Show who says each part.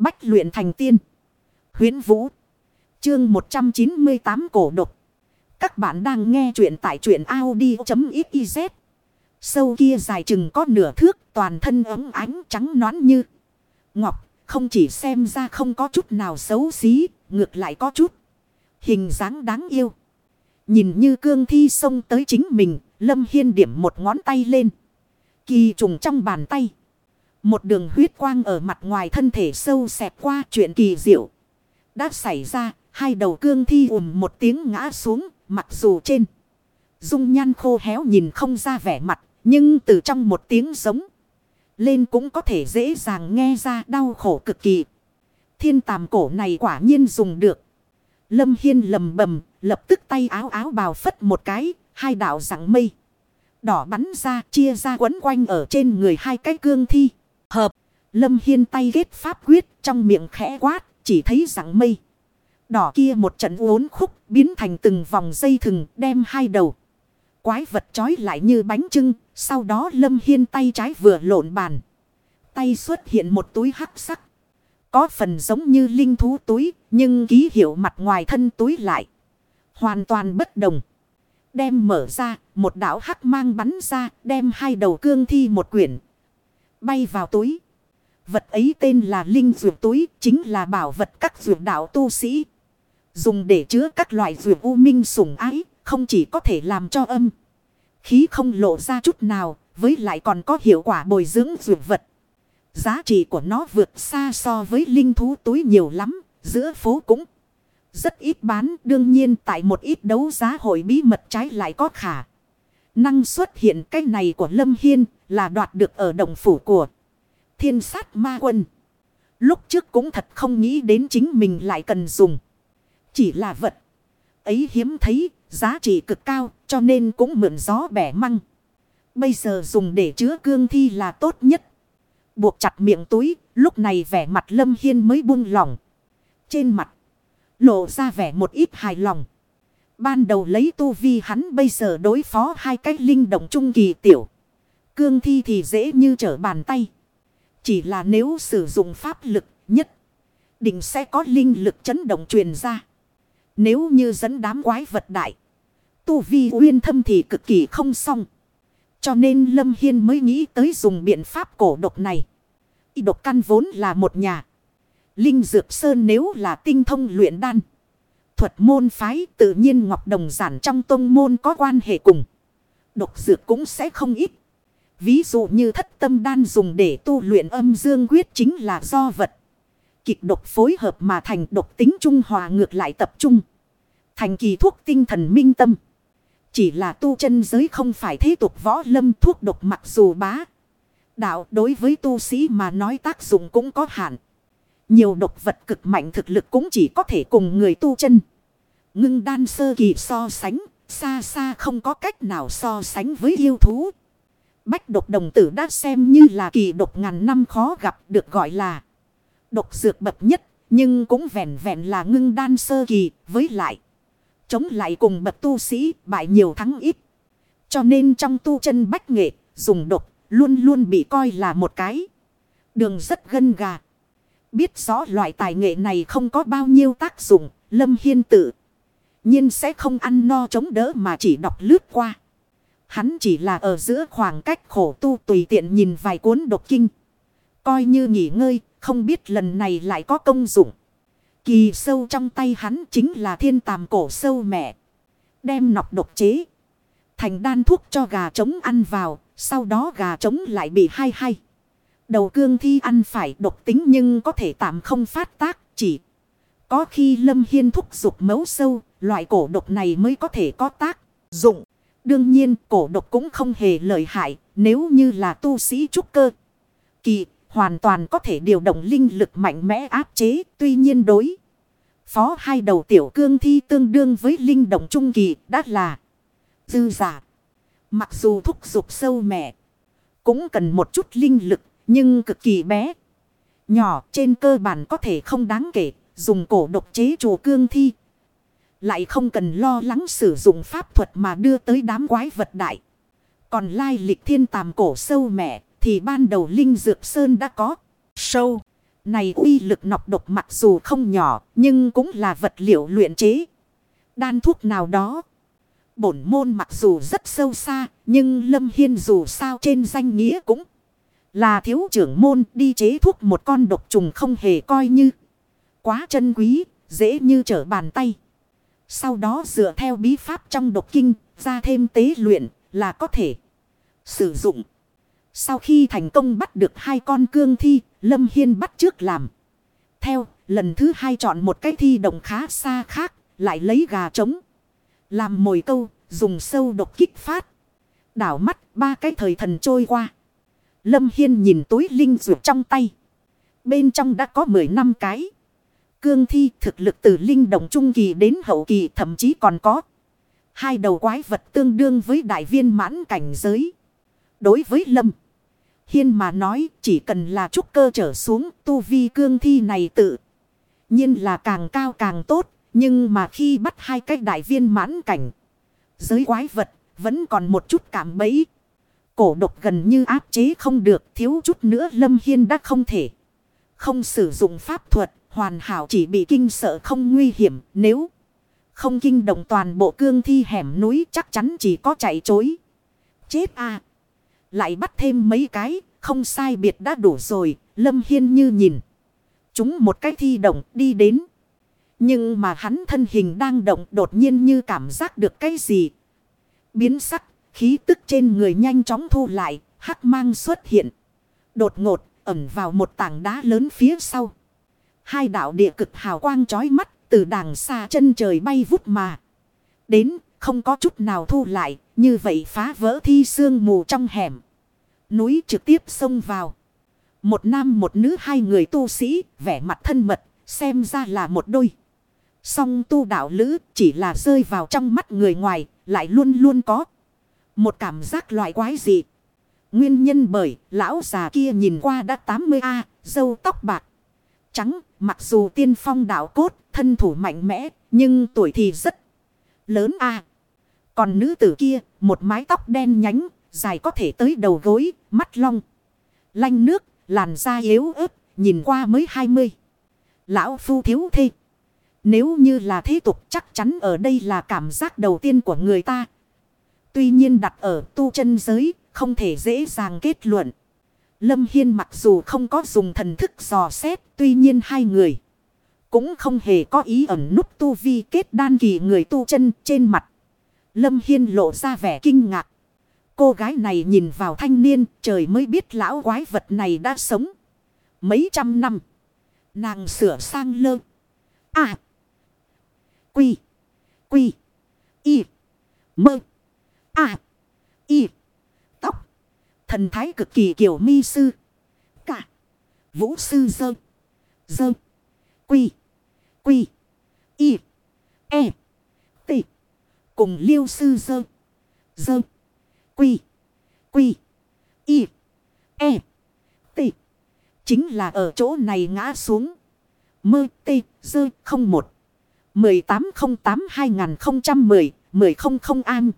Speaker 1: Bách luyện thành tiên. Huyến Vũ. Chương 198 cổ độc. Các bạn đang nghe truyện tại truyện Audi.xyz. Sâu kia dài chừng có nửa thước, toàn thân ấm ánh trắng nõn như. Ngọc, không chỉ xem ra không có chút nào xấu xí. Ngược lại có chút. Hình dáng đáng yêu. Nhìn như cương thi xông tới chính mình. Lâm Hiên điểm một ngón tay lên. Kỳ trùng trong bàn tay. Một đường huyết quang ở mặt ngoài thân thể sâu xẹp qua chuyện kỳ diệu. Đã xảy ra, hai đầu cương thi ùm một tiếng ngã xuống, mặc dù trên. Dung nhan khô héo nhìn không ra vẻ mặt, nhưng từ trong một tiếng giống. Lên cũng có thể dễ dàng nghe ra đau khổ cực kỳ. Thiên tàm cổ này quả nhiên dùng được. Lâm Hiên lầm bầm, lập tức tay áo áo bào phất một cái, hai đạo rặng mây. Đỏ bắn ra, chia ra quấn quanh ở trên người hai cái cương thi. Hợp, Lâm Hiên tay ghét pháp quyết trong miệng khẽ quát, chỉ thấy rằng mây. Đỏ kia một trận uốn khúc biến thành từng vòng dây thừng đem hai đầu. Quái vật trói lại như bánh trưng, sau đó Lâm Hiên tay trái vừa lộn bàn. Tay xuất hiện một túi hắc sắc. Có phần giống như linh thú túi, nhưng ký hiệu mặt ngoài thân túi lại. Hoàn toàn bất đồng. Đem mở ra, một đảo hắc mang bắn ra, đem hai đầu cương thi một quyển. Bay vào túi. Vật ấy tên là linh dược túi, chính là bảo vật các dược đạo tu sĩ. Dùng để chứa các loại dược u minh sủng ái, không chỉ có thể làm cho âm. Khí không lộ ra chút nào, với lại còn có hiệu quả bồi dưỡng dược vật. Giá trị của nó vượt xa so với linh thú túi nhiều lắm, giữa phố cũng rất ít bán. Đương nhiên tại một ít đấu giá hội bí mật trái lại có khả. Năng xuất hiện cái này của Lâm Hiên là đoạt được ở đồng phủ của thiên sát ma quân. Lúc trước cũng thật không nghĩ đến chính mình lại cần dùng. Chỉ là vật. Ấy hiếm thấy, giá trị cực cao, cho nên cũng mượn gió bẻ măng. Bây giờ dùng để chứa cương thi là tốt nhất. Buộc chặt miệng túi, lúc này vẻ mặt Lâm Hiên mới buông lỏng. Trên mặt, lộ ra vẻ một ít hài lòng. Ban đầu lấy tu vi hắn bây giờ đối phó hai cái linh động trung kỳ tiểu. Cương thi thì dễ như trở bàn tay. Chỉ là nếu sử dụng pháp lực nhất. Định sẽ có linh lực chấn động truyền ra. Nếu như dẫn đám quái vật đại. Tu vi uyên thâm thì cực kỳ không xong. Cho nên Lâm Hiên mới nghĩ tới dùng biện pháp cổ độc này. Y độc căn vốn là một nhà. Linh Dược Sơn nếu là tinh thông luyện đan. Thuật môn phái, tự nhiên Ngọc Đồng Giản trong tông môn có quan hệ cùng. Độc dược cũng sẽ không ít. Ví dụ như thất tâm đan dùng để tu luyện âm dương quyết chính là do vật. Kịch độc phối hợp mà thành độc tính trung hòa ngược lại tập trung. Thành kỳ thuốc tinh thần minh tâm. Chỉ là tu chân giới không phải thế tục võ lâm thuốc độc mặc dù bá. Đạo đối với tu sĩ mà nói tác dụng cũng có hạn. Nhiều độc vật cực mạnh thực lực cũng chỉ có thể cùng người tu chân. Ngưng đan sơ kỳ so sánh, xa xa không có cách nào so sánh với yêu thú. Bách độc đồng tử đã xem như là kỳ độc ngàn năm khó gặp được gọi là độc dược bậc nhất. Nhưng cũng vẹn vẹn là ngưng đan sơ kỳ với lại. Chống lại cùng bậc tu sĩ bại nhiều thắng ít. Cho nên trong tu chân bách nghệ dùng độc luôn luôn bị coi là một cái. Đường rất gân gà. Biết rõ loại tài nghệ này không có bao nhiêu tác dụng. Lâm Hiên tự nhiên sẽ không ăn no chống đỡ mà chỉ đọc lướt qua. Hắn chỉ là ở giữa khoảng cách khổ tu tùy tiện nhìn vài cuốn độc kinh. Coi như nghỉ ngơi, không biết lần này lại có công dụng. Kỳ sâu trong tay hắn chính là thiên tàm cổ sâu mẹ. Đem nọc độc chế. Thành đan thuốc cho gà trống ăn vào, sau đó gà trống lại bị hay Đầu cương thi ăn phải độc tính nhưng có thể tạm không phát tác, chỉ có khi lâm hiên thúc dục mấu sâu, loại cổ độc này mới có thể có tác dụng. Đương nhiên cổ độc cũng không hề lợi hại nếu như là tu sĩ trúc cơ. Kỳ hoàn toàn có thể điều động linh lực mạnh mẽ áp chế tuy nhiên đối. Phó hai đầu tiểu cương thi tương đương với linh động trung kỳ đã là dư giả. Mặc dù thúc dục sâu mẹ cũng cần một chút linh lực nhưng cực kỳ bé. Nhỏ, trên cơ bản có thể không đáng kể, dùng cổ độc chế chủ cương thi lại không cần lo lắng sử dụng pháp thuật mà đưa tới đám quái vật đại. Còn lai lịch thiên tàm cổ sâu mẹ, thì ban đầu Linh Dược Sơn đã có. Sâu. Này uy lực nọc độc mặc dù không nhỏ, nhưng cũng là vật liệu luyện chế. Đan thuốc nào đó. Bổn môn mặc dù rất sâu xa, nhưng Lâm Hiên dù sao trên danh nghĩa cũng là thiếu trưởng môn đi chế thuốc một con độc trùng không hề coi như quá chân quý, dễ như trở bàn tay. Sau đó dựa theo bí pháp trong độc kinh ra thêm tế luyện là có thể sử dụng. Sau khi thành công bắt được hai con cương thi, Lâm Hiên bắt trước làm. Theo, lần thứ hai chọn một cái thi đồng khá xa khác, lại lấy gà trống. Làm mồi câu, dùng sâu độc kích phát. Đảo mắt, ba cái thời thần trôi qua. Lâm Hiên nhìn túi linh dược trong tay. Bên trong đã có 10 năm cái. Cương thi thực lực từ linh động trung kỳ đến hậu kỳ thậm chí còn có. Hai đầu quái vật tương đương với đại viên mãn cảnh giới. Đối với Lâm. Hiên mà nói, chỉ cần là trúc cơ trở xuống, tu vi cương thi này tự. nhiên là càng cao càng tốt. Nhưng mà khi bắt hai cái đại viên mãn cảnh. Giới quái vật vẫn còn một chút cảm bẫy. Cổ độc gần như áp chế không được thiếu chút nữa Lâm Hiên đã không thể. Không sử dụng pháp thuật hoàn hảo chỉ bị kinh sợ không nguy hiểm nếu không kinh động toàn bộ cương thi hẻm núi chắc chắn chỉ có chạy chối. Chết à! Lại bắt thêm mấy cái, không sai biệt đã đủ rồi, Lâm Hiên như nhìn. Chúng một cái thi động đi đến. Nhưng mà hắn thân hình đang động đột nhiên như cảm giác được cái gì. Biến sắc, khí tức trên người nhanh chóng thu lại, hắc mang xuất hiện. Đột ngột, ẩn vào một tảng đá lớn phía sau. Hai đạo địa cực hào quang chói mắt, từ đàng xa chân trời bay vút mà. Đến, không có chút nào thu lại, như vậy phá vỡ thi xương mù trong hẻm. Núi trực tiếp xông vào. Một nam một nữ hai người tu sĩ, vẻ mặt thân mật, xem ra là một đôi. Song tu đạo lữ chỉ là rơi vào trong mắt người ngoài, lại luôn luôn có. Một cảm giác loại quái dị. Nguyên nhân bởi lão già kia nhìn qua đã 80A, dâu tóc bạc. Trắng, mặc dù tiên phong đạo cốt, thân thủ mạnh mẽ, nhưng tuổi thì rất lớn a Còn nữ tử kia, một mái tóc đen nhánh, dài có thể tới đầu gối, mắt long. Lanh nước, làn da yếu ớt, nhìn qua mới 20. Lão phu thiếu thê. Nếu như là thế tục chắc chắn ở đây là cảm giác đầu tiên của người ta. Tuy nhiên đặt ở tu chân giới, không thể dễ dàng kết luận. Lâm Hiên mặc dù không có dùng thần thức dò xét, tuy nhiên hai người cũng không hề có ý ẩn nút tu vi kết đan kỳ người tu chân trên mặt. Lâm Hiên lộ ra vẻ kinh ngạc. Cô gái này nhìn vào thanh niên, trời mới biết lão quái vật này đã sống mấy trăm năm. Nàng sửa sang lơ. À. Quy. Quy. Y. Mơ. À. Y. Tóc. Thần thái cực kỳ kiểu mi sư. Cả. Vũ sư dơ. Dơ. Quy. Quy. Y. E. T. Cùng liêu sư dơ. Dơ. Quy. Quy. Y. E. T. Chính là ở chỗ này ngã xuống. Mơ T. Dơ không một. 1808-2010. 1000 an.